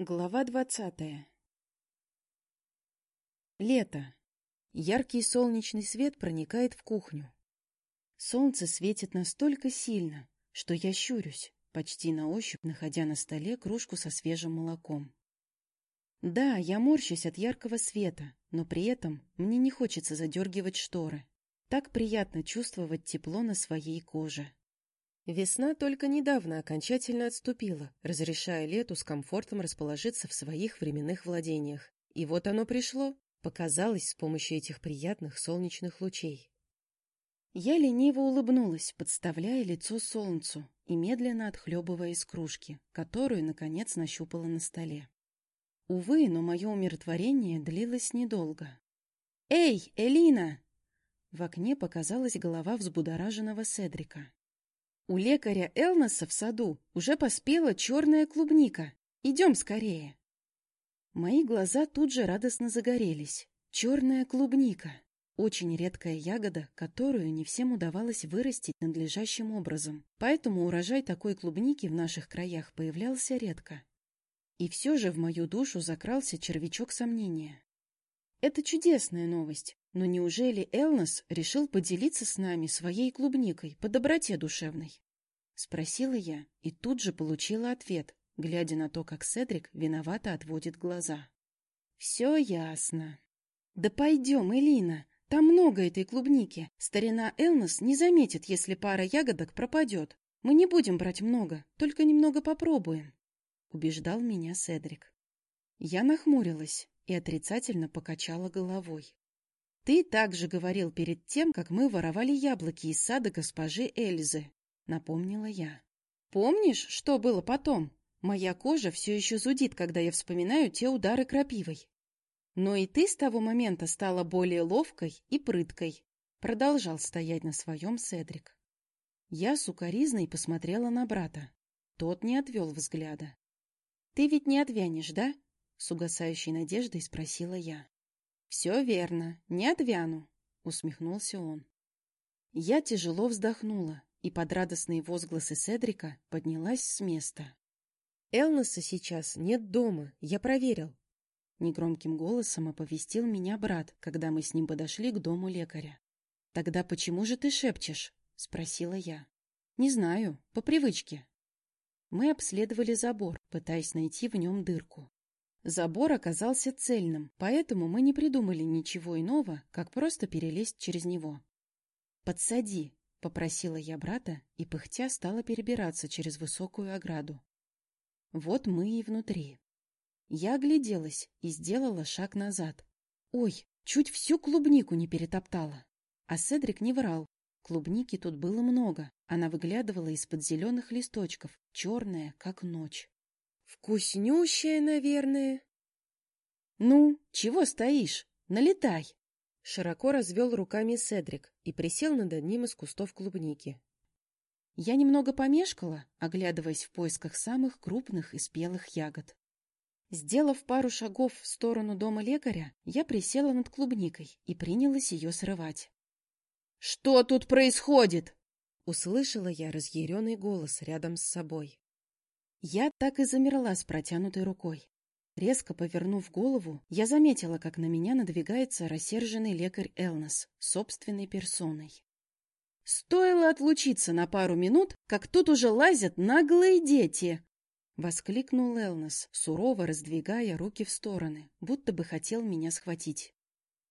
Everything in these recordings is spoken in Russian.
Глава двадцатая Лето. Яркий солнечный свет проникает в кухню. Солнце светит настолько сильно, что я щурюсь, почти на ощупь находя на столе кружку со свежим молоком. Да, я морщусь от яркого света, но при этом мне не хочется задергивать шторы. Так приятно чувствовать тепло на своей коже. Весна только недавно окончательно отступила, разрешая лету с комфортом расположиться в своих временных владениях. И вот оно пришло, показалось с помощью этих приятных солнечных лучей. Я лениво улыбнулась, подставляя лицо солнцу и медленно отхлебывая из кружки, которую, наконец, нащупала на столе. Увы, но мое умиротворение длилось недолго. «Эй, Элина!» В окне показалась голова взбудораженного Седрика. У лекаря Элноса в саду уже поспела черная клубника. Идем скорее. Мои глаза тут же радостно загорелись. Черная клубника. Очень редкая ягода, которую не всем удавалось вырастить надлежащим образом. Поэтому урожай такой клубники в наших краях появлялся редко. И все же в мою душу закрался червячок сомнения. Это чудесная новость, но неужели Элнос решил поделиться с нами своей клубникой по доброте душевной? Спросила я и тут же получила ответ, глядя на то, как Седрик виновато отводит глаза. Все ясно. Да пойдем, Элина, там много этой клубники. Старина Элнос не заметит, если пара ягодок пропадет. Мы не будем брать много, только немного попробуем. Убеждал меня Седрик. Я нахмурилась и отрицательно покачала головой. Ты также говорил перед тем, как мы воровали яблоки из сада госпожи Эльзы, напомнила я. Помнишь, что было потом? Моя кожа все еще зудит, когда я вспоминаю те удары крапивой. Но и ты с того момента стала более ловкой и прыткой, продолжал стоять на своем Седрик. Я сукоризной посмотрела на брата. Тот не отвел взгляда. Ты ведь не отвянешь, да? С угасающей надеждой спросила я. «Все верно, не отвяну», — усмехнулся он. Я тяжело вздохнула и под радостные возгласы Седрика поднялась с места. «Элноса сейчас нет дома, я проверил». Негромким голосом оповестил меня брат, когда мы с ним подошли к дому лекаря. «Тогда почему же ты шепчешь?» — спросила я. «Не знаю, по привычке». Мы обследовали забор, пытаясь найти в нем дырку. Забор оказался цельным, поэтому мы не придумали ничего иного, как просто перелезть через него. «Подсади», — попросила я брата, и пыхтя стала перебираться через высокую ограду. Вот мы и внутри. Я огляделась и сделала шаг назад. Ой, чуть всю клубнику не перетоптала. А Седрик не врал. Клубники тут было много. Она выглядывала из-под зеленых листочков, черная, как ночь. Вкуснющая, наверное. Ну, чего стоишь? Налетай! Широко развел руками Седрик и присел над одним из кустов клубники. Я немного помешкала, оглядываясь в поисках самых крупных и спелых ягод. Сделав пару шагов в сторону дома лекаря, я присела над клубникой и принялась ее срывать. — Что тут происходит? — услышала я разъяренный голос рядом с собой. Я так и замерла с протянутой рукой. Резко повернув голову, я заметила, как на меня надвигается рассерженный лекарь Элнос собственной персоной. «Стоило отлучиться на пару минут, как тут уже лазят наглые дети!» — воскликнул Элнос, сурово раздвигая руки в стороны, будто бы хотел меня схватить.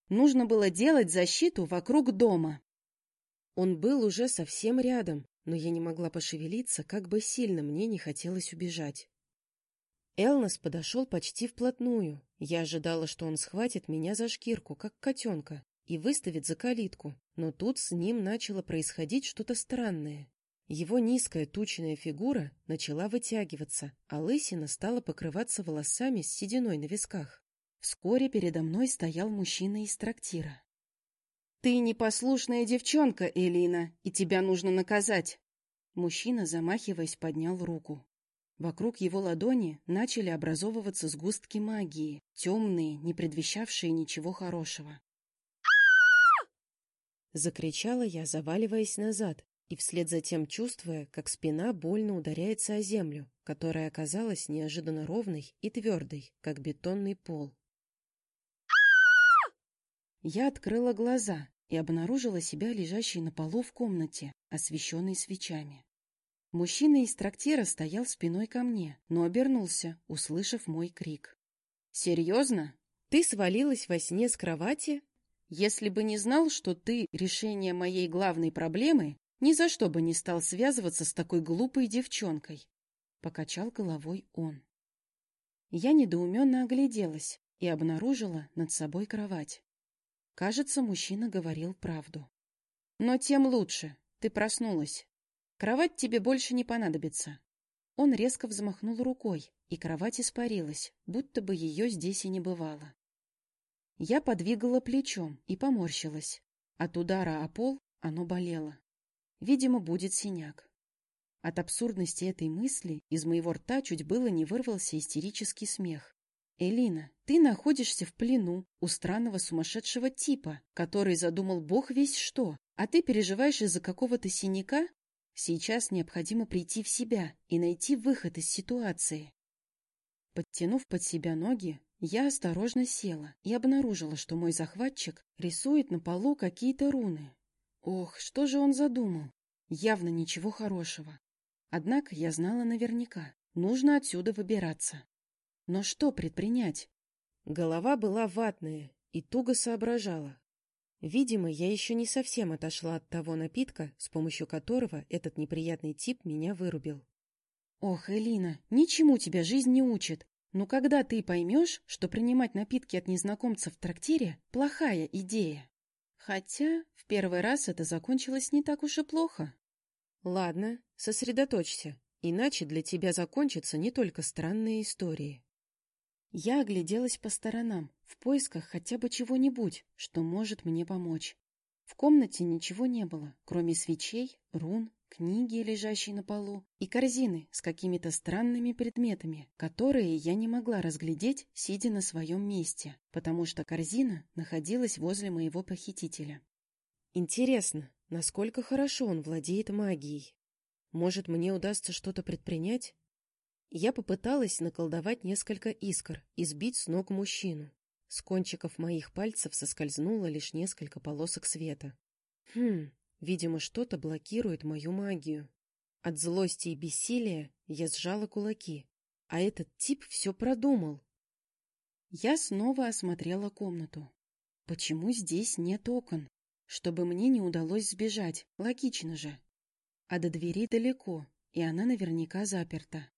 «Нужно было делать защиту вокруг дома!» Он был уже совсем рядом, но я не могла пошевелиться, как бы сильно мне не хотелось убежать. Элнос подошел почти вплотную. Я ожидала, что он схватит меня за шкирку, как котенка, и выставит за калитку, но тут с ним начало происходить что-то странное. Его низкая тучная фигура начала вытягиваться, а лысина стала покрываться волосами с сединой на висках. Вскоре передо мной стоял мужчина из трактира. «Ты непослушная девчонка, Элина, и тебя нужно наказать!» Мужчина, замахиваясь, поднял руку. Вокруг его ладони начали образовываться сгустки магии, темные, не предвещавшие ничего хорошего. Закричала я, заваливаясь назад, и вслед за тем чувствуя, как спина больно ударяется о землю, которая оказалась неожиданно ровной и твердой, как бетонный пол. Я открыла глаза и обнаружила себя лежащей на полу в комнате, освещенной свечами. Мужчина из трактира стоял спиной ко мне, но обернулся, услышав мой крик. «Серьезно? Ты свалилась во сне с кровати? Если бы не знал, что ты решение моей главной проблемы, ни за что бы не стал связываться с такой глупой девчонкой», — покачал головой он. Я недоуменно огляделась и обнаружила над собой кровать. Кажется, мужчина говорил правду. «Но тем лучше. Ты проснулась. Кровать тебе больше не понадобится». Он резко взмахнул рукой, и кровать испарилась, будто бы ее здесь и не бывало. Я подвигала плечом и поморщилась. От удара о пол оно болело. Видимо, будет синяк. От абсурдности этой мысли из моего рта чуть было не вырвался истерический смех. «Элина, ты находишься в плену у странного сумасшедшего типа, который задумал бог весь что, а ты переживаешь из-за какого-то синяка? Сейчас необходимо прийти в себя и найти выход из ситуации». Подтянув под себя ноги, я осторожно села и обнаружила, что мой захватчик рисует на полу какие-то руны. Ох, что же он задумал? Явно ничего хорошего. Однако я знала наверняка, нужно отсюда выбираться. Но что предпринять? Голова была ватная и туго соображала. Видимо, я еще не совсем отошла от того напитка, с помощью которого этот неприятный тип меня вырубил. Ох, Элина, ничему тебя жизнь не учит. Но когда ты поймешь, что принимать напитки от незнакомцев в трактире – плохая идея? Хотя в первый раз это закончилось не так уж и плохо. Ладно, сосредоточься, иначе для тебя закончатся не только странные истории. Я огляделась по сторонам, в поисках хотя бы чего-нибудь, что может мне помочь. В комнате ничего не было, кроме свечей, рун, книги, лежащей на полу, и корзины с какими-то странными предметами, которые я не могла разглядеть, сидя на своем месте, потому что корзина находилась возле моего похитителя. Интересно, насколько хорошо он владеет магией? Может, мне удастся что-то предпринять? Я попыталась наколдовать несколько искр и сбить с ног мужчину. С кончиков моих пальцев соскользнуло лишь несколько полосок света. Хм, Видимо, что-то блокирует мою магию. От злости и бессилия я сжала кулаки, а этот тип все продумал. Я снова осмотрела комнату. Почему здесь нет окон? Чтобы мне не удалось сбежать, логично же. А до двери далеко, и она наверняка заперта.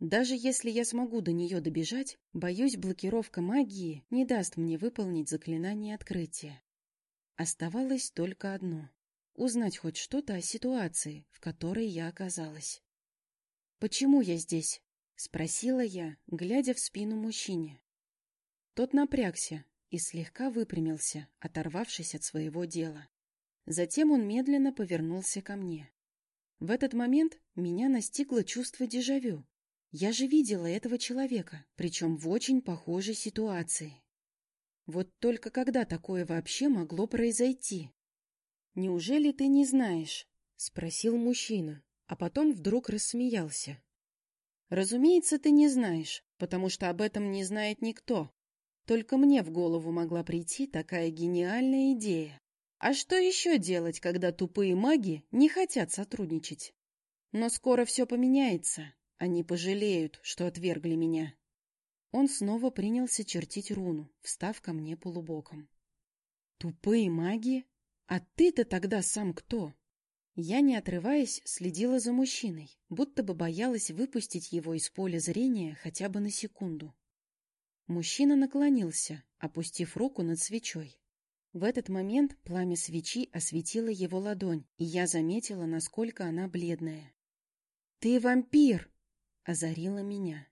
Даже если я смогу до нее добежать, боюсь, блокировка магии не даст мне выполнить заклинание открытия. Оставалось только одно узнать хоть что-то о ситуации, в которой я оказалась. «Почему я здесь?» — спросила я, глядя в спину мужчине. Тот напрягся и слегка выпрямился, оторвавшись от своего дела. Затем он медленно повернулся ко мне. В этот момент меня настигло чувство дежавю. Я же видела этого человека, причем в очень похожей ситуации. Вот только когда такое вообще могло произойти? «Неужели ты не знаешь?» — спросил мужчина, а потом вдруг рассмеялся. «Разумеется, ты не знаешь, потому что об этом не знает никто. Только мне в голову могла прийти такая гениальная идея. А что еще делать, когда тупые маги не хотят сотрудничать? Но скоро все поменяется. Они пожалеют, что отвергли меня». Он снова принялся чертить руну, встав ко мне полубоком. «Тупые маги? «А ты-то тогда сам кто?» Я, не отрываясь, следила за мужчиной, будто бы боялась выпустить его из поля зрения хотя бы на секунду. Мужчина наклонился, опустив руку над свечой. В этот момент пламя свечи осветило его ладонь, и я заметила, насколько она бледная. «Ты вампир!» — озарила меня.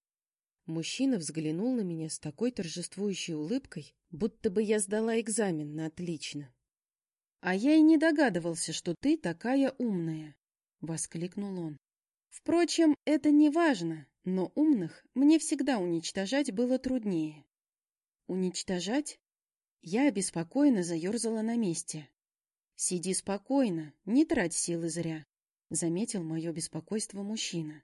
Мужчина взглянул на меня с такой торжествующей улыбкой, будто бы я сдала экзамен на отлично. «А я и не догадывался, что ты такая умная!» — воскликнул он. «Впрочем, это не важно, но умных мне всегда уничтожать было труднее». «Уничтожать?» Я обеспокоенно заерзала на месте. «Сиди спокойно, не трать силы зря. — заметил мое беспокойство мужчина.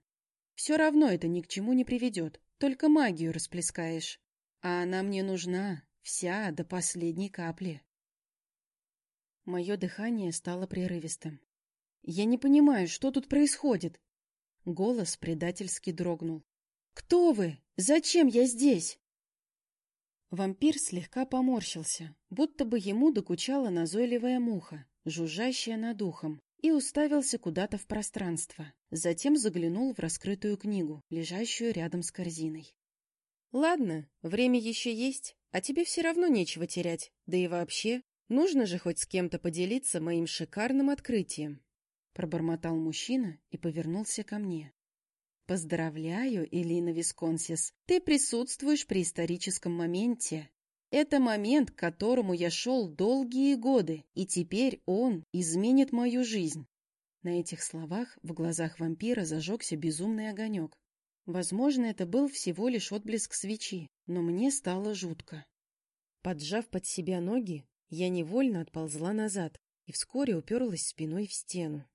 «Все равно это ни к чему не приведет, только магию расплескаешь. А она мне нужна, вся, до последней капли». Мое дыхание стало прерывистым. «Я не понимаю, что тут происходит?» Голос предательски дрогнул. «Кто вы? Зачем я здесь?» Вампир слегка поморщился, будто бы ему докучала назойливая муха, жужжащая над ухом, и уставился куда-то в пространство. Затем заглянул в раскрытую книгу, лежащую рядом с корзиной. «Ладно, время еще есть, а тебе все равно нечего терять. Да и вообще, нужно же хоть с кем-то поделиться моим шикарным открытием». Пробормотал мужчина и повернулся ко мне. Поздравляю, Элина Висконсис, ты присутствуешь при историческом моменте. Это момент, к которому я шел долгие годы, и теперь он изменит мою жизнь. На этих словах в глазах вампира зажегся безумный огонек. Возможно, это был всего лишь отблеск свечи, но мне стало жутко. Поджав под себя ноги, я невольно отползла назад и вскоре уперлась спиной в стену.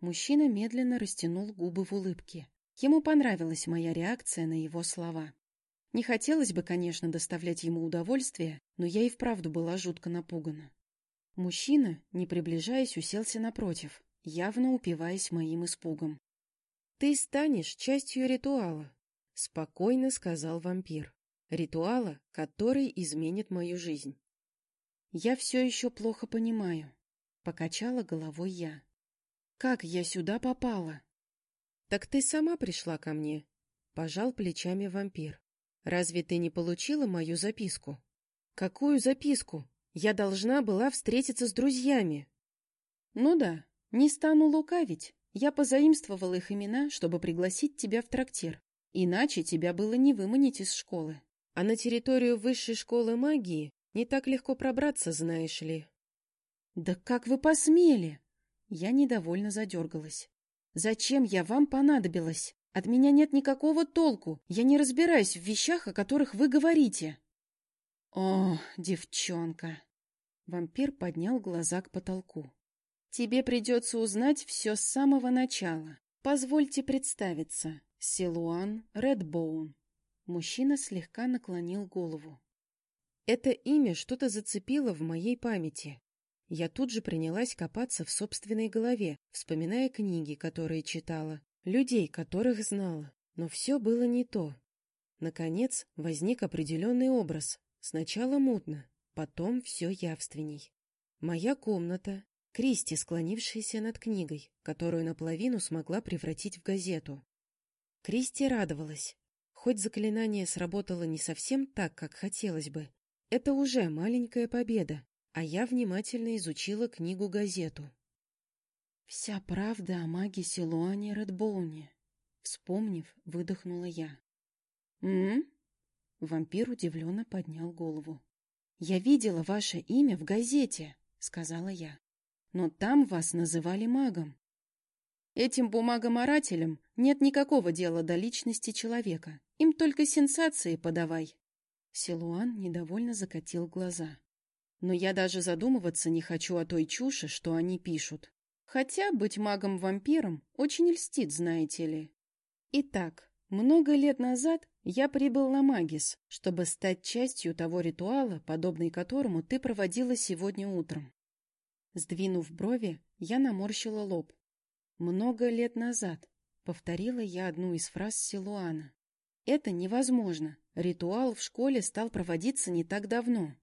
Мужчина медленно растянул губы в улыбке. Ему понравилась моя реакция на его слова. Не хотелось бы, конечно, доставлять ему удовольствие, но я и вправду была жутко напугана. Мужчина, не приближаясь, уселся напротив, явно упиваясь моим испугом. — Ты станешь частью ритуала, — спокойно сказал вампир. — Ритуала, который изменит мою жизнь. — Я все еще плохо понимаю, — покачала головой я. — Как я сюда попала? «Так ты сама пришла ко мне», — пожал плечами вампир. «Разве ты не получила мою записку?» «Какую записку? Я должна была встретиться с друзьями». «Ну да, не стану лукавить. Я позаимствовал их имена, чтобы пригласить тебя в трактир. Иначе тебя было не выманить из школы. А на территорию высшей школы магии не так легко пробраться, знаешь ли». «Да как вы посмели?» Я недовольно задергалась. Зачем я вам понадобилась? От меня нет никакого толку. Я не разбираюсь в вещах, о которых вы говорите. О, девчонка! Вампир поднял глаза к потолку. Тебе придется узнать все с самого начала. Позвольте представиться. Силуан Редбоун. Мужчина слегка наклонил голову. Это имя что-то зацепило в моей памяти. Я тут же принялась копаться в собственной голове, вспоминая книги, которые читала, людей, которых знала. Но все было не то. Наконец возник определенный образ. Сначала мутно, потом все явственней. Моя комната, Кристи, склонившаяся над книгой, которую наполовину смогла превратить в газету. Кристи радовалась. Хоть заклинание сработало не совсем так, как хотелось бы, это уже маленькая победа, а я внимательно изучила книгу-газету. «Вся правда о маге Силуане Редбоуне», — вспомнив, выдохнула я. «М?», Вампир удивленно поднял голову. «Я видела ваше имя в газете», — сказала я. «Но там вас называли магом». Этим бумагоморателям нет никакого дела до личности человека. Им только сенсации подавай. Силуан недовольно закатил глаза. Но я даже задумываться не хочу о той чуши, что они пишут. Хотя быть магом-вампиром очень льстит, знаете ли. Итак, много лет назад я прибыл на Магис, чтобы стать частью того ритуала, подобный которому ты проводила сегодня утром. Сдвинув брови, я наморщила лоб. «Много лет назад», — повторила я одну из фраз Силуана. «Это невозможно. Ритуал в школе стал проводиться не так давно.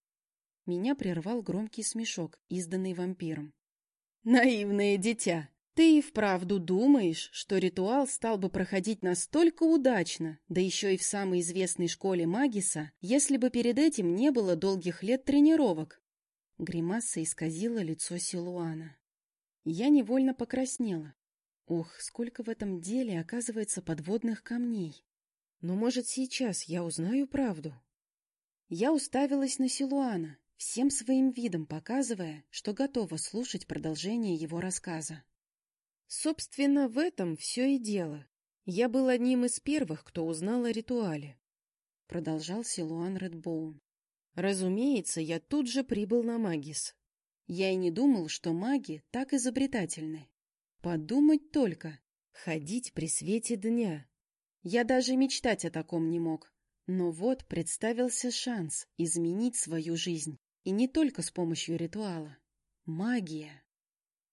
Меня прервал громкий смешок, изданный вампиром. «Наивное дитя! Ты и вправду думаешь, что ритуал стал бы проходить настолько удачно, да еще и в самой известной школе Магиса, если бы перед этим не было долгих лет тренировок?» Гримаса исказила лицо Силуана. Я невольно покраснела. Ох, сколько в этом деле оказывается подводных камней. Но, может, сейчас я узнаю правду? Я уставилась на Силуана, всем своим видом показывая, что готова слушать продолжение его рассказа. Собственно, в этом все и дело. Я был одним из первых, кто узнал о ритуале. Продолжал Силуан Редбоун. Разумеется, я тут же прибыл на Магис. Я и не думал, что маги так изобретательны. Подумать только, ходить при свете дня. Я даже мечтать о таком не мог. Но вот представился шанс изменить свою жизнь, и не только с помощью ритуала. Магия.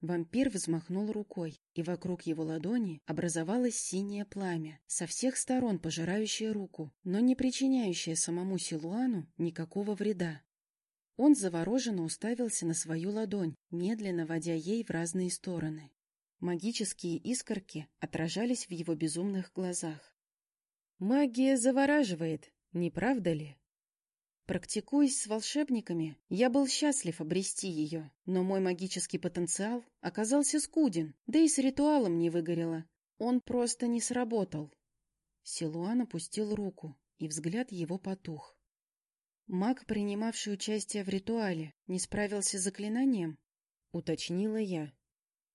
Вампир взмахнул рукой, и вокруг его ладони образовалось синее пламя, со всех сторон пожирающее руку, но не причиняющее самому Силуану никакого вреда. Он завороженно уставился на свою ладонь, медленно водя ей в разные стороны. Магические искорки отражались в его безумных глазах. «Магия завораживает, не правда ли?» Практикуясь с волшебниками, я был счастлив обрести ее, но мой магический потенциал оказался скуден, да и с ритуалом не выгорело. Он просто не сработал. Силуан опустил руку, и взгляд его потух. Маг, принимавший участие в ритуале, не справился с заклинанием? Уточнила я.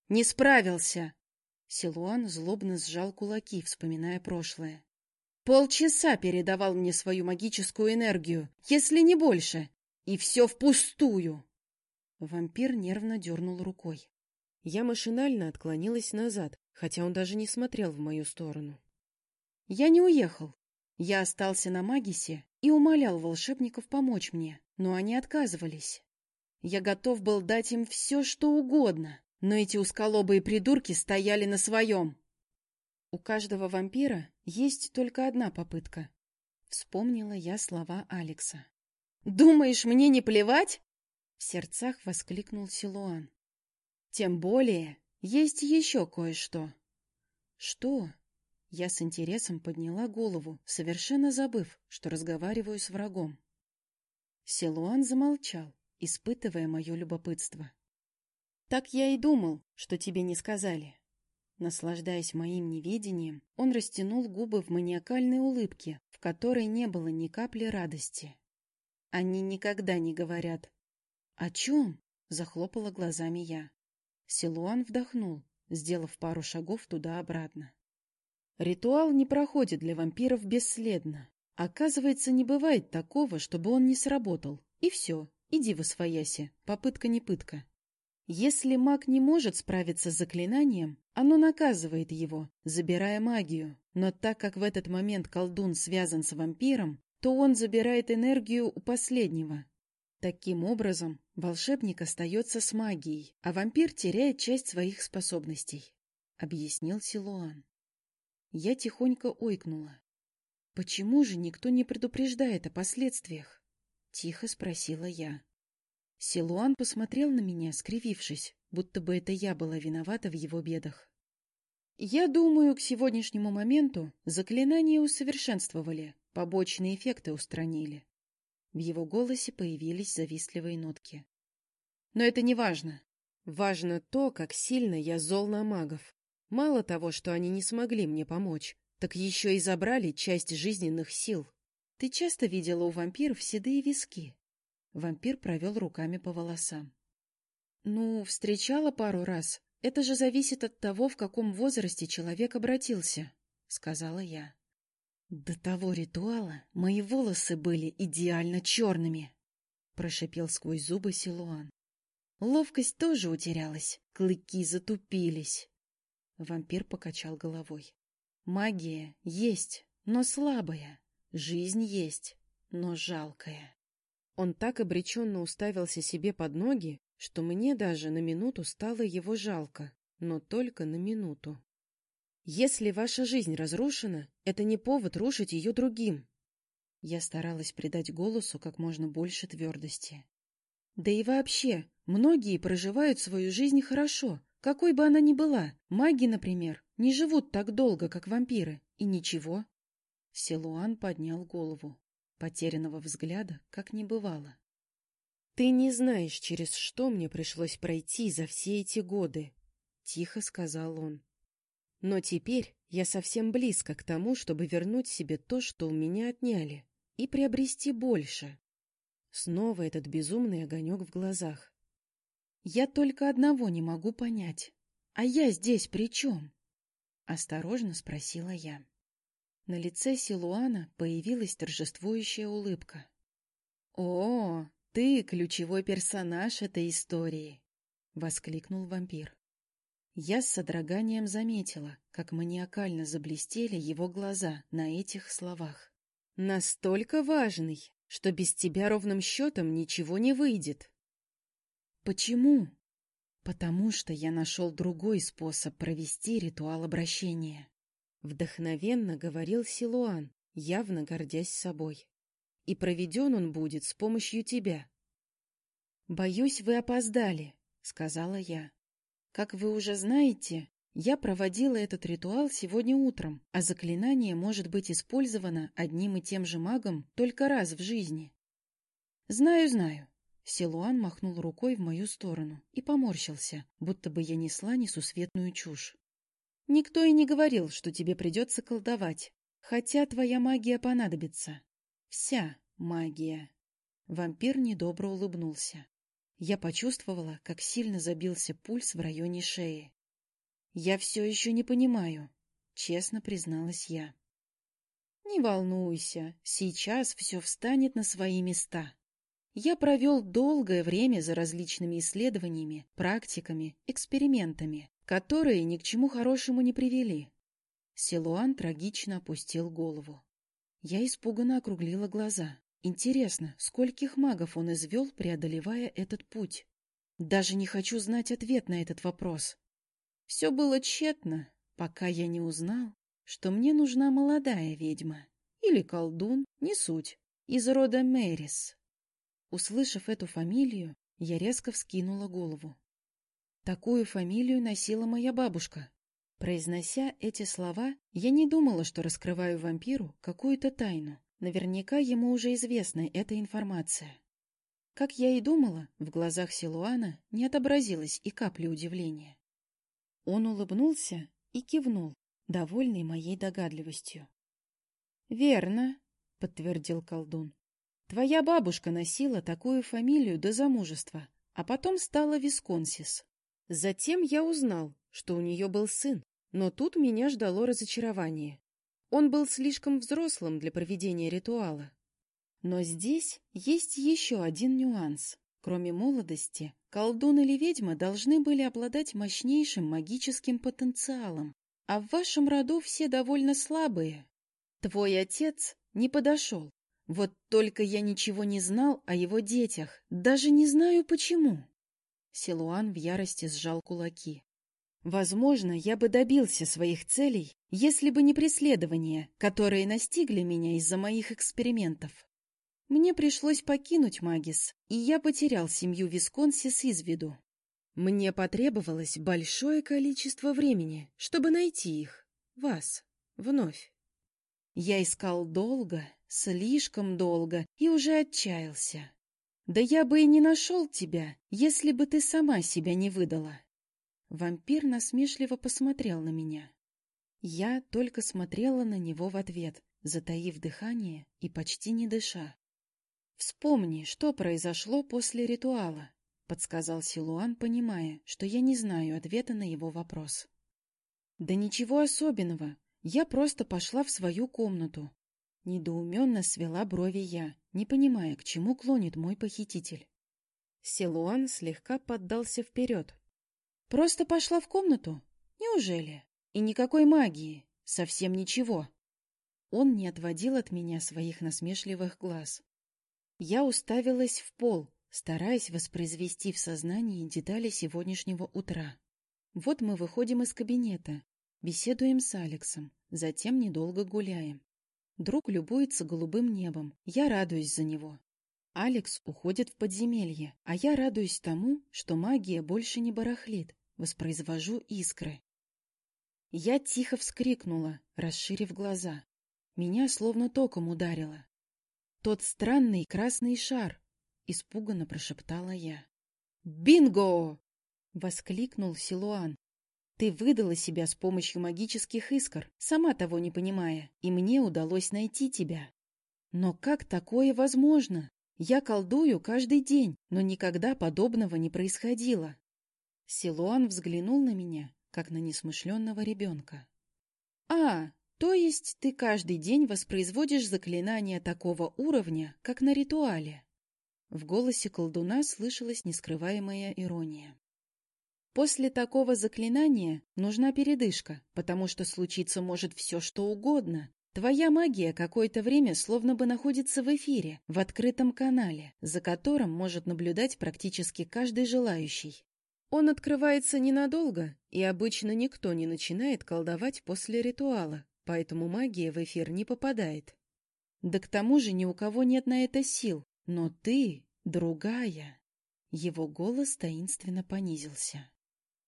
«Не справился!» Силуан злобно сжал кулаки, вспоминая прошлое. Полчаса передавал мне свою магическую энергию, если не больше, и все впустую. Вампир нервно дернул рукой. Я машинально отклонилась назад, хотя он даже не смотрел в мою сторону. Я не уехал. Я остался на Магисе и умолял волшебников помочь мне, но они отказывались. Я готов был дать им все, что угодно, но эти усколобые придурки стояли на своем. У каждого вампира есть только одна попытка. Вспомнила я слова Алекса. «Думаешь, мне не плевать?» В сердцах воскликнул Силуан. «Тем более, есть еще кое-что». «Что?» Я с интересом подняла голову, совершенно забыв, что разговариваю с врагом. Силуан замолчал, испытывая мое любопытство. «Так я и думал, что тебе не сказали», Наслаждаясь моим неведением, он растянул губы в маниакальной улыбке, в которой не было ни капли радости. Они никогда не говорят. «О чем?» — захлопала глазами я. Силуан вдохнул, сделав пару шагов туда-обратно. Ритуал не проходит для вампиров бесследно. Оказывается, не бывает такого, чтобы он не сработал. И все, иди во свояси, попытка не пытка. Если маг не может справиться с заклинанием, оно наказывает его, забирая магию. Но так как в этот момент колдун связан с вампиром, то он забирает энергию у последнего. Таким образом, волшебник остается с магией, а вампир теряет часть своих способностей, — объяснил Силуан. Я тихонько ойкнула. «Почему же никто не предупреждает о последствиях?» — тихо спросила я. Силуан посмотрел на меня, скривившись, будто бы это я была виновата в его бедах. Я думаю, к сегодняшнему моменту заклинания усовершенствовали, побочные эффекты устранили. В его голосе появились завистливые нотки. Но это не важно. Важно то, как сильно я зол на магов. Мало того, что они не смогли мне помочь, так еще и забрали часть жизненных сил. Ты часто видела у вампиров седые виски? Вампир провел руками по волосам. «Ну, встречала пару раз. Это же зависит от того, в каком возрасте человек обратился», — сказала я. «До того ритуала мои волосы были идеально черными», — прошипел сквозь зубы Силуан. Ловкость тоже утерялась, клыки затупились. Вампир покачал головой. «Магия есть, но слабая. Жизнь есть, но жалкая». Он так обреченно уставился себе под ноги, что мне даже на минуту стало его жалко, но только на минуту. Если ваша жизнь разрушена, это не повод рушить ее другим. Я старалась придать голосу как можно больше твердости. Да и вообще, многие проживают свою жизнь хорошо, какой бы она ни была. Маги, например, не живут так долго, как вампиры, и ничего. Силуан поднял голову. Потерянного взгляда как не бывало. «Ты не знаешь, через что мне пришлось пройти за все эти годы», — тихо сказал он. «Но теперь я совсем близко к тому, чтобы вернуть себе то, что у меня отняли, и приобрести больше». Снова этот безумный огонек в глазах. «Я только одного не могу понять. А я здесь при чем?» — осторожно спросила я. На лице Силуана появилась торжествующая улыбка. «О, ты ключевой персонаж этой истории!» — воскликнул вампир. Я с содроганием заметила, как маниакально заблестели его глаза на этих словах. «Настолько важный, что без тебя ровным счетом ничего не выйдет». «Почему?» «Потому что я нашел другой способ провести ритуал обращения», — вдохновенно говорил Силуан, явно гордясь собой. «И проведен он будет с помощью тебя». «Боюсь, вы опоздали», — сказала я. «Как вы уже знаете, я проводила этот ритуал сегодня утром, а заклинание может быть использовано одним и тем же магом только раз в жизни». «Знаю, знаю», Силуан махнул рукой в мою сторону и поморщился, будто бы я несла несусветную чушь. «Никто и не говорил, что тебе придется колдовать, хотя твоя магия понадобится. Вся магия». Вампир недобро улыбнулся. Я почувствовала, как сильно забился пульс в районе шеи. «Я все еще не понимаю», — честно призналась я. «Не волнуйся, сейчас все встанет на свои места», я провел долгое время за различными исследованиями, практиками, экспериментами, которые ни к чему хорошему не привели. Силуан трагично опустил голову. Я испуганно округлила глаза. Интересно, скольких магов он извел, преодолевая этот путь? Даже не хочу знать ответ на этот вопрос. Все было тщетно, пока я не узнал, что мне нужна молодая ведьма. Или колдун, не суть, из рода Мэрис. Услышав эту фамилию, я резко вскинула голову. Такую фамилию носила моя бабушка. Произнося эти слова, я не думала, что раскрываю вампиру какую-то тайну. Наверняка ему уже известна эта информация. Как я и думала, в глазах Силуана не отобразилось и капли удивления. Он улыбнулся и кивнул, довольный моей догадливостью. — Верно, — подтвердил колдун. Твоя бабушка носила такую фамилию до замужества, а потом стала Висконсис. Затем я узнал, что у нее был сын, но тут меня ждало разочарование. Он был слишком взрослым для проведения ритуала. Но здесь есть еще один нюанс. Кроме молодости, колдун или ведьма должны были обладать мощнейшим магическим потенциалом, а в вашем роду все довольно слабые. Твой отец не подошел, вот только я ничего не знал о его детях, даже не знаю почему. Силуан в ярости сжал кулаки. Возможно, я бы добился своих целей, если бы не преследования, которые настигли меня из-за моих экспериментов. Мне пришлось покинуть Магис, и я потерял семью Висконсис из виду. Мне потребовалось большое количество времени, чтобы найти их, вас, вновь. Я искал долго Слишком долго и уже отчаялся. Да я бы и не нашел тебя, если бы ты сама себя не выдала. Вампир насмешливо посмотрел на меня. Я только смотрела на него в ответ, затаив дыхание и почти не дыша. «Вспомни, что произошло после ритуала», — подсказал Силуан, понимая, что я не знаю ответа на его вопрос. «Да ничего особенного. Я просто пошла в свою комнату, Недоуменно свела брови я, не понимая, к чему клонит мой похититель. Силуан слегка поддался вперед. «Просто пошла в комнату? Неужели? И никакой магии? Совсем ничего?» Он не отводил от меня своих насмешливых глаз. Я уставилась в пол, стараясь воспроизвести в сознании детали сегодняшнего утра. Вот мы выходим из кабинета, беседуем с Алексом, затем недолго гуляем. Друг любуется голубым небом. Я радуюсь за него. Алекс уходит в подземелье, а я радуюсь тому, что магия больше не барахлит. Воспроизвожу искры. Я тихо вскрикнула, расширив глаза. Меня словно током ударило. «Тот странный красный шар!» — испуганно прошептала я. «Бинго!» — воскликнул Силуан. Ты выдала себя с помощью магических искр, сама того не понимая, и мне удалось найти тебя. Но как такое возможно? Я колдую каждый день, но никогда подобного не происходило. Силуан взглянул на меня, как на несмышленного ребенка. А, то есть ты каждый день воспроизводишь заклинания такого уровня, как на ритуале? В голосе колдуна слышалась нескрываемая ирония. После такого заклинания нужна передышка, потому что случиться может все, что угодно. Твоя магия какое-то время словно бы находится в эфире, в открытом канале, за которым может наблюдать практически каждый желающий. Он открывается ненадолго, и обычно никто не начинает колдовать после ритуала, поэтому магия в эфир не попадает. Да к тому же ни у кого нет на это сил, но ты другая. Его голос таинственно понизился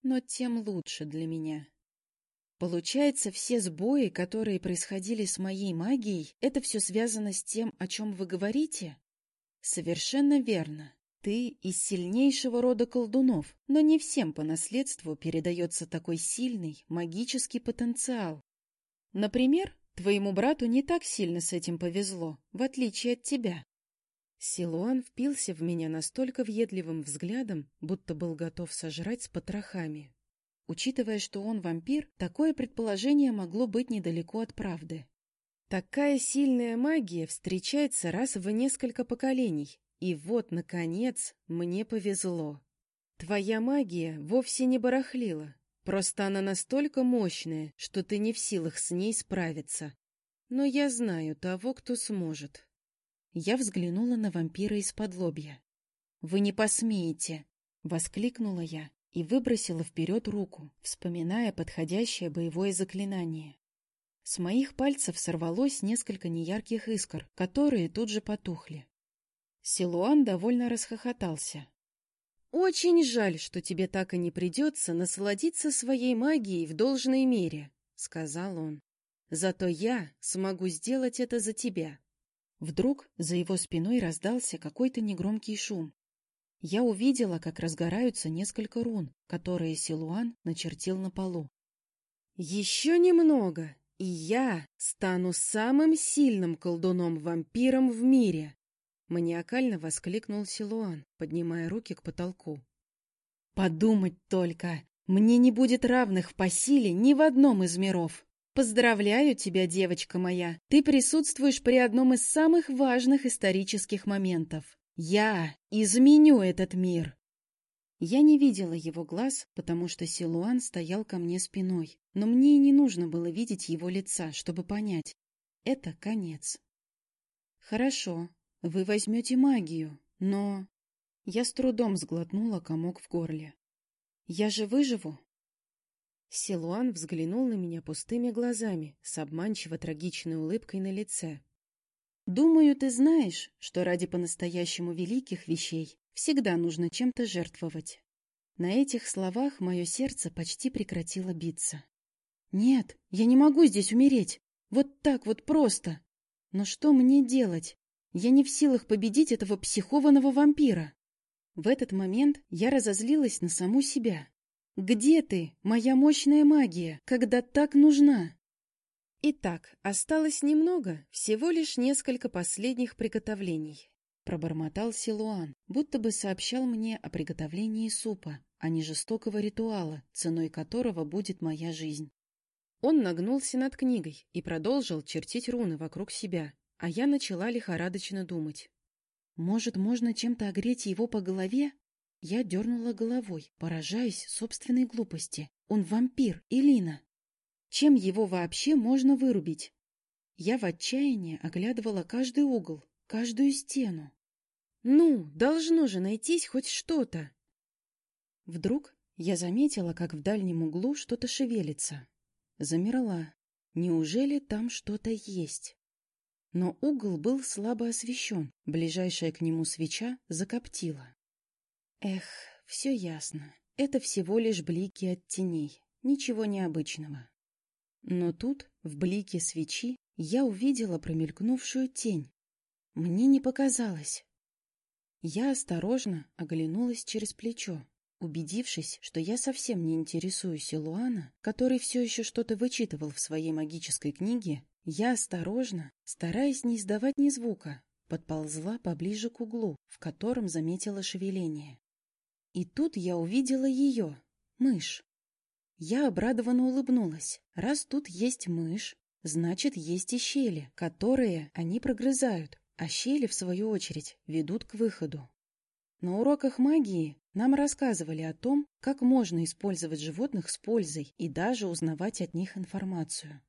но тем лучше для меня. Получается, все сбои, которые происходили с моей магией, это все связано с тем, о чем вы говорите? Совершенно верно. Ты из сильнейшего рода колдунов, но не всем по наследству передается такой сильный магический потенциал. Например, твоему брату не так сильно с этим повезло, в отличие от тебя. Силуан впился в меня настолько въедливым взглядом, будто был готов сожрать с потрохами. Учитывая, что он вампир, такое предположение могло быть недалеко от правды. Такая сильная магия встречается раз в несколько поколений, и вот, наконец, мне повезло. Твоя магия вовсе не барахлила, просто она настолько мощная, что ты не в силах с ней справиться. Но я знаю того, кто сможет. Я взглянула на вампира из-под лобья. «Вы не посмеете!» — воскликнула я и выбросила вперед руку, вспоминая подходящее боевое заклинание. С моих пальцев сорвалось несколько неярких искр, которые тут же потухли. Силуан довольно расхохотался. «Очень жаль, что тебе так и не придется насладиться своей магией в должной мере», — сказал он. «Зато я смогу сделать это за тебя. Вдруг за его спиной раздался какой-то негромкий шум. Я увидела, как разгораются несколько рун, которые Силуан начертил на полу. «Еще немного, и я стану самым сильным колдуном-вампиром в мире!» Маниакально воскликнул Силуан, поднимая руки к потолку. «Подумать только! Мне не будет равных по силе ни в одном из миров!» Поздравляю тебя, девочка моя. Ты присутствуешь при одном из самых важных исторических моментов. Я изменю этот мир. Я не видела его глаз, потому что Силуан стоял ко мне спиной, но мне и не нужно было видеть его лица, чтобы понять. Это конец. Хорошо, вы возьмете магию, но... Я с трудом сглотнула комок в горле. Я же выживу, Силуан взглянул на меня пустыми глазами, с обманчиво трагичной улыбкой на лице. «Думаю, ты знаешь, что ради по-настоящему великих вещей всегда нужно чем-то жертвовать». На этих словах мое сердце почти прекратило биться. «Нет, я не могу здесь умереть. Вот так вот просто. Но что мне делать? Я не в силах победить этого психованного вампира». В этот момент я разозлилась на саму себя. Где ты, моя мощная магия, когда так нужна? Итак, осталось немного, всего лишь несколько последних приготовлений. Пробормотал Силуан, будто бы сообщал мне о приготовлении супа, а не жестокого ритуала, ценой которого будет моя жизнь. Он нагнулся над книгой и продолжил чертить руны вокруг себя, а я начала лихорадочно думать. Может, можно чем-то огреть его по голове? Я дернула головой, поражаясь собственной глупости. Он вампир, Илина. Чем его вообще можно вырубить? Я в отчаянии оглядывала каждый угол, каждую стену. Ну, должно же найтись хоть что-то. Вдруг я заметила, как в дальнем углу что-то шевелится. Замерла. Неужели там что-то есть? Но угол был слабо освещен, ближайшая к нему свеча закоптила. Эх, все ясно. Это всего лишь блики от теней. Ничего необычного. Но тут, в блике свечи, я увидела промелькнувшую тень. Мне не показалось. Я осторожно оглянулась через плечо, убедившись, что я совсем не интересуюсь Илуана, который все еще что-то вычитывал в своей магической книге, я осторожно, стараясь не издавать ни звука, подползла поближе к углу, в котором заметила шевеление. И тут я увидела ее, мышь. Я обрадованно улыбнулась. Раз тут есть мышь, значит, есть и щели, которые они прогрызают, а щели, в свою очередь, ведут к выходу. На уроках магии нам рассказывали о том, как можно использовать животных с пользой и даже узнавать от них информацию.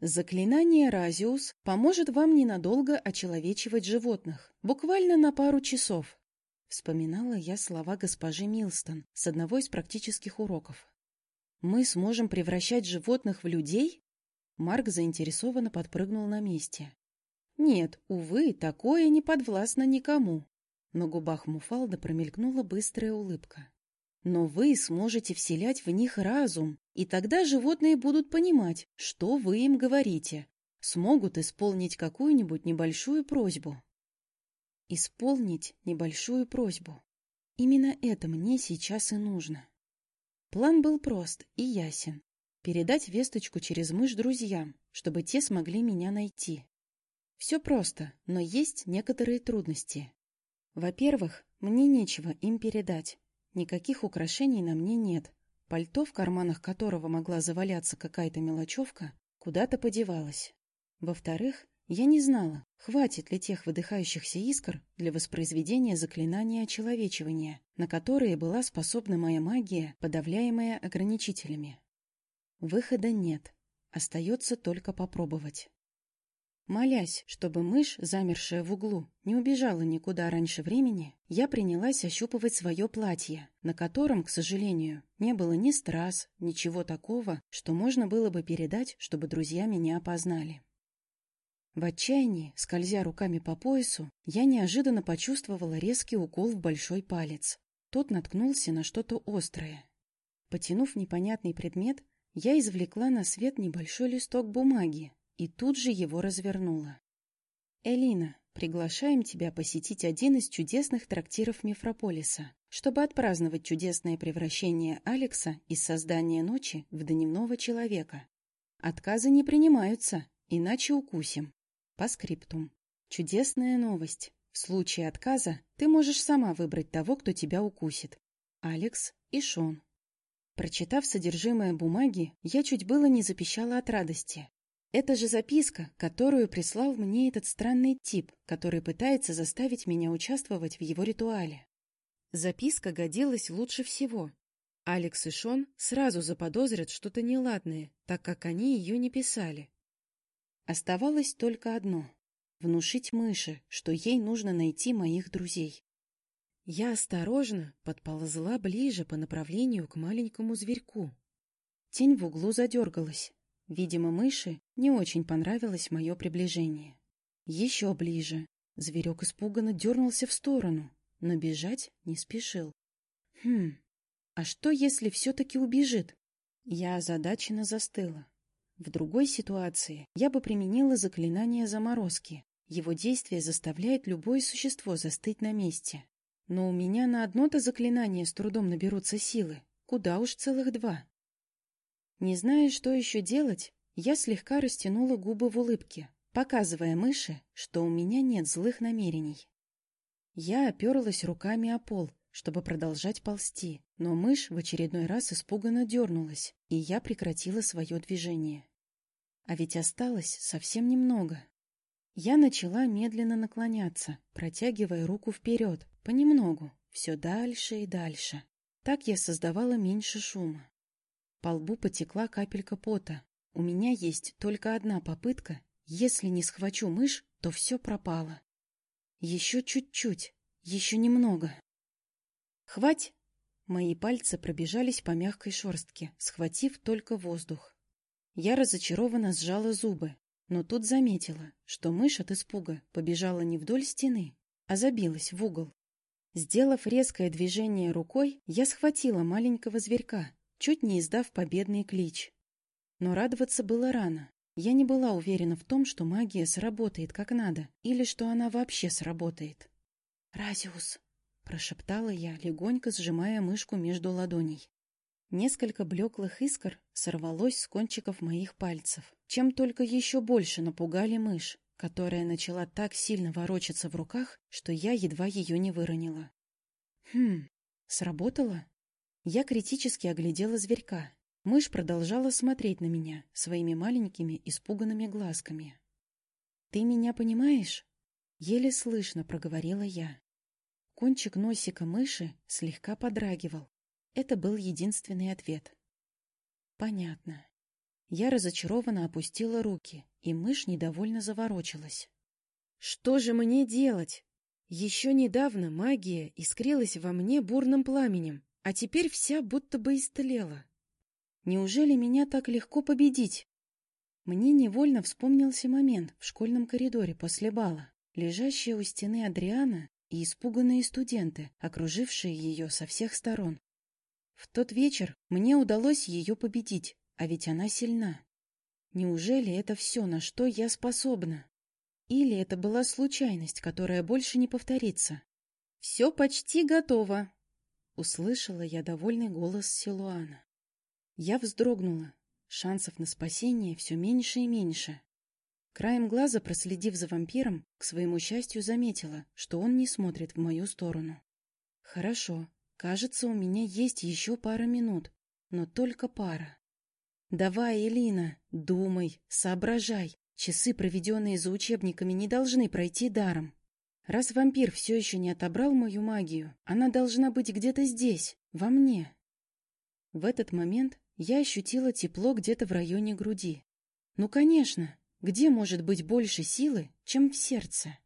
Заклинание Разиус поможет вам ненадолго очеловечивать животных, буквально на пару часов. Вспоминала я слова госпожи Милстон с одного из практических уроков. Мы сможем превращать животных в людей? Марк заинтересованно подпрыгнул на месте. Нет, увы, такое не подвластно никому. На губах Муфалда промелькнула быстрая улыбка. Но вы сможете вселять в них разум, и тогда животные будут понимать, что вы им говорите, смогут исполнить какую-нибудь небольшую просьбу. Исполнить небольшую просьбу. Именно это мне сейчас и нужно. План был прост и ясен. Передать весточку через мышь друзьям, чтобы те смогли меня найти. Все просто, но есть некоторые трудности. Во-первых, мне нечего им передать. Никаких украшений на мне нет. Пальто, в карманах которого могла заваляться какая-то мелочевка, куда-то подевалась. Во-вторых, я не знала, хватит ли тех выдыхающихся искр для воспроизведения заклинания очеловечивания, на которые была способна моя магия, подавляемая ограничителями. Выхода нет. Остается только попробовать. Молясь, чтобы мышь, замершая в углу, не убежала никуда раньше времени, я принялась ощупывать свое платье, на котором, к сожалению, не было ни страз, ничего такого, что можно было бы передать, чтобы друзья меня опознали. В отчаянии, скользя руками по поясу, я неожиданно почувствовала резкий укол в большой палец. Тот наткнулся на что-то острое. Потянув непонятный предмет, я извлекла на свет небольшой листок бумаги, и тут же его развернула. «Элина, приглашаем тебя посетить один из чудесных трактиров Мефрополиса, чтобы отпраздновать чудесное превращение Алекса из создания ночи в дневного человека. Отказы не принимаются, иначе укусим. По скриптум. Чудесная новость. В случае отказа ты можешь сама выбрать того, кто тебя укусит. Алекс и Шон. Прочитав содержимое бумаги, я чуть было не запищала от радости. Это же записка, которую прислал мне этот странный тип, который пытается заставить меня участвовать в его ритуале. Записка годилась лучше всего. Алекс и Шон сразу заподозрят что-то неладное, так как они ее не писали. Оставалось только одно — внушить мыши, что ей нужно найти моих друзей. Я осторожно подползла ближе по направлению к маленькому зверьку. Тень в углу задергалась. Видимо, мыши не очень понравилось мое приближение. Еще ближе. Зверек испуганно дернулся в сторону, но бежать не спешил. Хм, а что, если все-таки убежит? Я озадаченно застыла. В другой ситуации я бы применила заклинание заморозки. Его действие заставляет любое существо застыть на месте. Но у меня на одно-то заклинание с трудом наберутся силы. Куда уж целых два. Не зная, что еще делать, я слегка растянула губы в улыбке, показывая мыши, что у меня нет злых намерений. Я оперлась руками о пол, чтобы продолжать ползти, но мышь в очередной раз испуганно дернулась, и я прекратила свое движение. А ведь осталось совсем немного. Я начала медленно наклоняться, протягивая руку вперед, понемногу, все дальше и дальше. Так я создавала меньше шума. По лбу потекла капелька пота. У меня есть только одна попытка. Если не схвачу мышь, то все пропало. Еще чуть-чуть, еще немного. Хвать! Мои пальцы пробежались по мягкой шерстке, схватив только воздух. Я разочарованно сжала зубы, но тут заметила, что мышь от испуга побежала не вдоль стены, а забилась в угол. Сделав резкое движение рукой, я схватила маленького зверька, чуть не издав победный клич. Но радоваться было рано. Я не была уверена в том, что магия сработает как надо, или что она вообще сработает. «Разиус!» — прошептала я, легонько сжимая мышку между ладоней. Несколько блеклых искр сорвалось с кончиков моих пальцев, чем только еще больше напугали мышь, которая начала так сильно ворочаться в руках, что я едва ее не выронила. Хм, сработало? Я критически оглядела зверька. Мышь продолжала смотреть на меня своими маленькими испуганными глазками. «Ты меня понимаешь?» — еле слышно проговорила я. Кончик носика мыши слегка подрагивал. Это был единственный ответ. Понятно. Я разочарованно опустила руки, и мышь недовольно заворочилась. Что же мне делать? Еще недавно магия искрилась во мне бурным пламенем, а теперь вся будто бы истлела. Неужели меня так легко победить? Мне невольно вспомнился момент в школьном коридоре после бала. Лежащая у стены Адриана и испуганные студенты, окружившие ее со всех сторон. В тот вечер мне удалось ее победить, а ведь она сильна. Неужели это все, на что я способна? Или это была случайность, которая больше не повторится? «Все почти готово!» — услышала я довольный голос Силуана. Я вздрогнула. Шансов на спасение все меньше и меньше. Краем глаза, проследив за вампиром, к своему счастью заметила, что он не смотрит в мою сторону. Хорошо, кажется, у меня есть еще пара минут, но только пара. Давай, Элина, думай, соображай. Часы, проведенные за учебниками, не должны пройти даром. Раз вампир все еще не отобрал мою магию, она должна быть где-то здесь, во мне. В этот момент я ощутила тепло где-то в районе груди. Ну, конечно, где может быть больше силы, чем в сердце?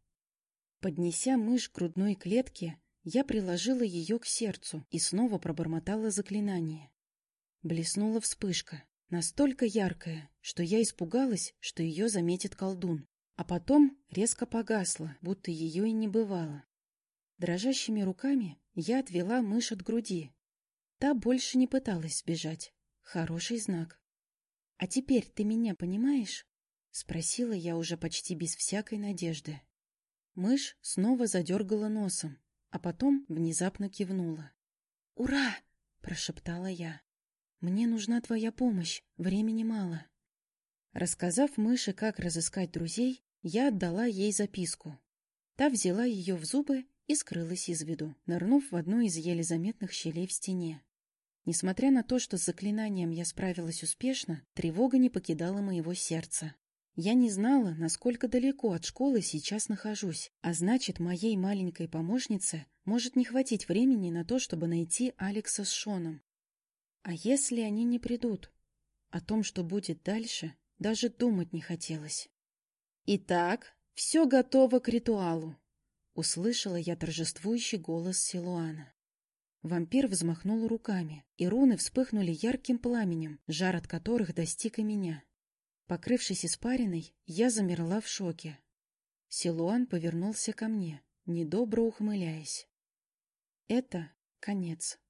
Поднеся мышь к грудной клетке, я приложила ее к сердцу и снова пробормотала заклинание. Блеснула вспышка, настолько яркая, что я испугалась, что ее заметит колдун, а потом резко погасла, будто ее и не бывало. Дрожащими руками я отвела мышь от груди. Та больше не пыталась сбежать. Хороший знак. — А теперь ты меня понимаешь? — спросила я уже почти без всякой надежды. Мышь снова задергала носом, а потом внезапно кивнула. «Ура!» — прошептала я. «Мне нужна твоя помощь, времени мало». Рассказав мыши, как разыскать друзей, я отдала ей записку. Та взяла ее в зубы и скрылась из виду, нырнув в одну из еле заметных щелей в стене. Несмотря на то, что с заклинанием я справилась успешно, тревога не покидала моего сердца. Я не знала, насколько далеко от школы сейчас нахожусь, а значит, моей маленькой помощнице может не хватить времени на то, чтобы найти Алекса с Шоном. А если они не придут? О том, что будет дальше, даже думать не хотелось. «Итак, все готово к ритуалу», — услышала я торжествующий голос Силуана. Вампир взмахнул руками, и руны вспыхнули ярким пламенем, жар от которых достиг и меня. Покрывшись испариной, я замерла в шоке. Силуан повернулся ко мне, недобро ухмыляясь. Это конец.